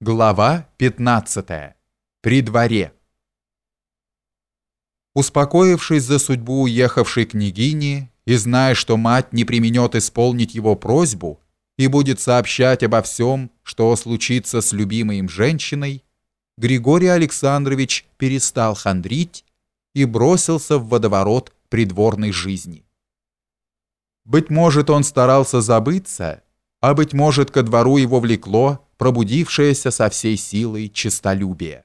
Глава 15. При дворе. Успокоившись за судьбу уехавшей княгини и зная, что мать не применет исполнить его просьбу и будет сообщать обо всем, что случится с любимой им женщиной, Григорий Александрович перестал хандрить и бросился в водоворот придворной жизни. Быть может, он старался забыться, а быть может, ко двору его влекло пробудившееся со всей силой честолюбие.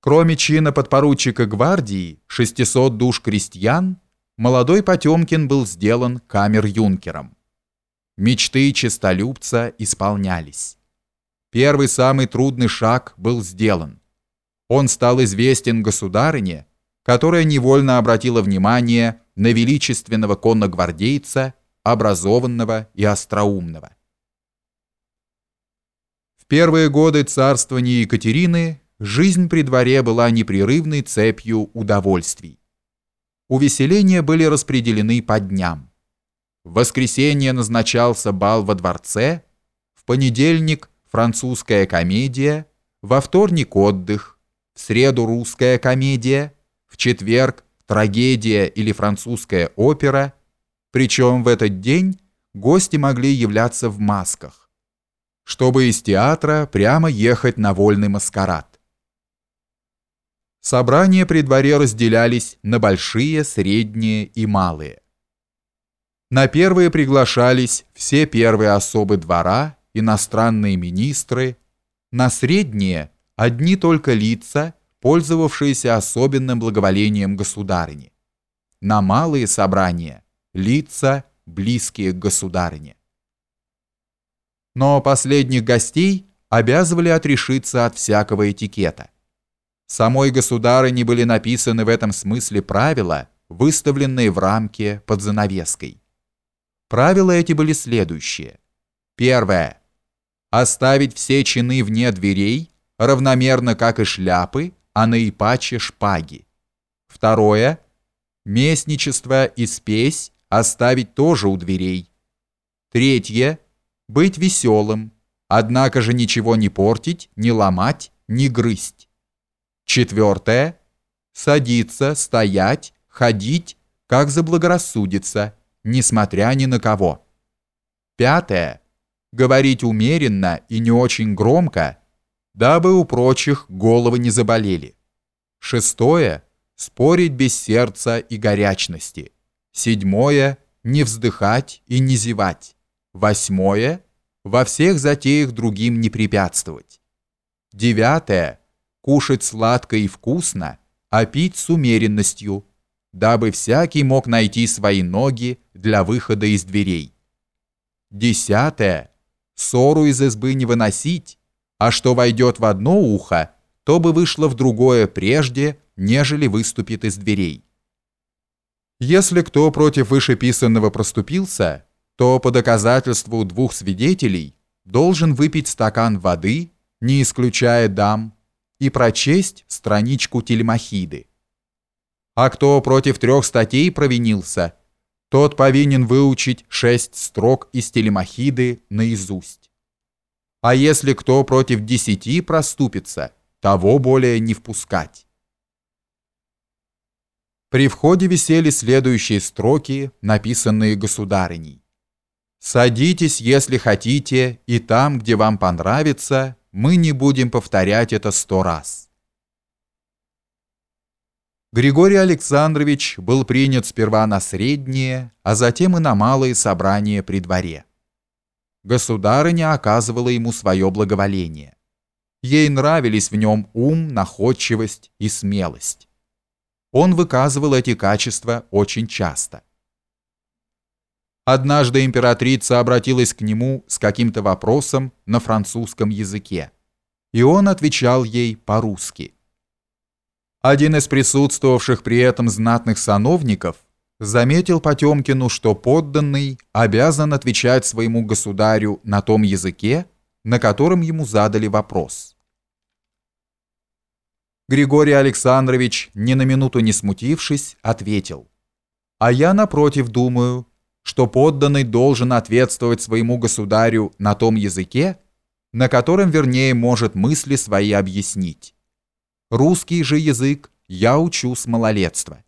Кроме чина подпоручика гвардии, 600 душ крестьян, молодой Потемкин был сделан камер-юнкером. Мечты честолюбца исполнялись. Первый самый трудный шаг был сделан. Он стал известен государыне, которая невольно обратила внимание на величественного конногвардейца, образованного и остроумного. В первые годы царствования Екатерины жизнь при дворе была непрерывной цепью удовольствий. Увеселения были распределены по дням. В воскресенье назначался бал во дворце, в понедельник французская комедия, во вторник отдых, в среду русская комедия, в четверг трагедия или французская опера, причем в этот день гости могли являться в масках чтобы из театра прямо ехать на вольный маскарад. Собрания при дворе разделялись на большие, средние и малые. На первые приглашались все первые особы двора, иностранные министры, на средние – одни только лица, пользовавшиеся особенным благоволением государыни, на малые собрания – лица, близкие к государыне но последних гостей обязывали отрешиться от всякого этикета. Самой государыне были написаны в этом смысле правила, выставленные в рамке под занавеской. Правила эти были следующие. Первое. Оставить все чины вне дверей, равномерно как и шляпы, а наипаче шпаги. Второе. Местничество и спесь оставить тоже у дверей. Третье быть веселым, однако же ничего не портить, не ломать, не грызть. Четвертое. Садиться, стоять, ходить, как заблагорассудится, несмотря ни на кого. Пятое. Говорить умеренно и не очень громко, дабы у прочих головы не заболели. Шестое. Спорить без сердца и горячности. Седьмое. Не вздыхать и не зевать. Восьмое. Во всех затеях другим не препятствовать. Девятое. Кушать сладко и вкусно, а пить с умеренностью, дабы всякий мог найти свои ноги для выхода из дверей. Десятое. Ссору из избы не выносить, а что войдет в одно ухо, то бы вышло в другое прежде, нежели выступит из дверей. Если кто против вышеписанного проступился, то по доказательству двух свидетелей должен выпить стакан воды, не исключая дам, и прочесть страничку Телемахиды. А кто против трех статей провинился, тот повинен выучить шесть строк из Телемахиды наизусть. А если кто против десяти проступится, того более не впускать. При входе висели следующие строки, написанные государыней. Садитесь, если хотите, и там, где вам понравится, мы не будем повторять это сто раз. Григорий Александрович был принят сперва на средние, а затем и на малые собрания при дворе. Государыня оказывала ему свое благоволение. Ей нравились в нем ум, находчивость и смелость. Он выказывал эти качества очень часто. Однажды императрица обратилась к нему с каким-то вопросом на французском языке, и он отвечал ей по-русски. Один из присутствовавших при этом знатных сановников заметил Потемкину, что подданный обязан отвечать своему государю на том языке, на котором ему задали вопрос. Григорий Александрович, ни на минуту не смутившись, ответил, «А я, напротив, думаю, что подданный должен ответствовать своему государю на том языке, на котором вернее может мысли свои объяснить. Русский же язык я учу с малолетства.